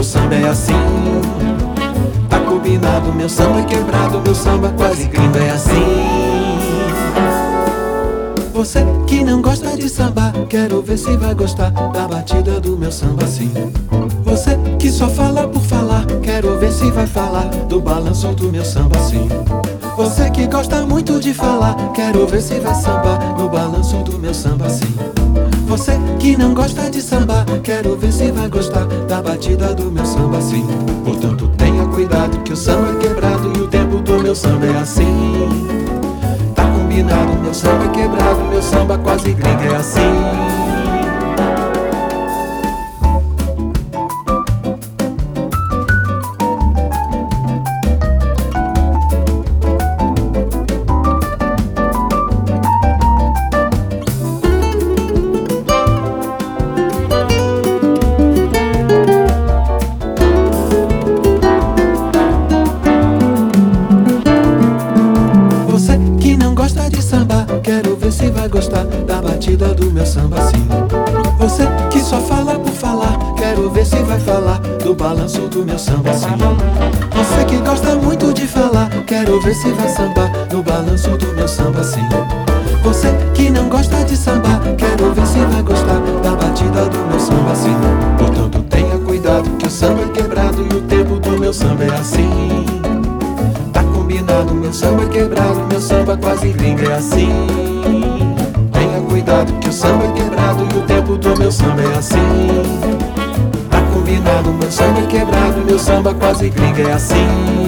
meu samba é assim. Tá combinado, meu samba é quebrado, meu samba quase gringo é assim. Você que não gosta de samba, quero ver se vai gostar da batida do meu samba assim. Você que só fala por falar, quero ver se vai falar do balanço do meu samba assim. Você que gosta muito de falar, quero ver se vai sambar no balanço do meu samba assim. Você que não gosta de samba, quero ver se vai gostar da batida do meu samba assim. Portanto, tenha cuidado que o samba é quebrado e o tempo do meu samba é assim. Tá combinado, meu samba é quebrado, meu samba quase gringo é assim. Quero ver se vai gostar da batida do meu samba assim. Você que só fala por falar, quero ver se vai falar do balanço do meu samba assim. Você que gosta muito de falar, quero ver se vai sambar no balanço do meu samba assim. Você que não gosta de samba, quero ver se vai gostar da batida do meu samba assim. Portanto, tenha cuidado que o samba é quebrado e o tempo do meu samba é assim. Meu samba é quebrado, meu samba quase gringo é assim. Tenha cuidado que o samba é quebrado e o tempo do meu samba é assim. Tá combinado, meu samba é quebrado, meu samba quase gringo é assim.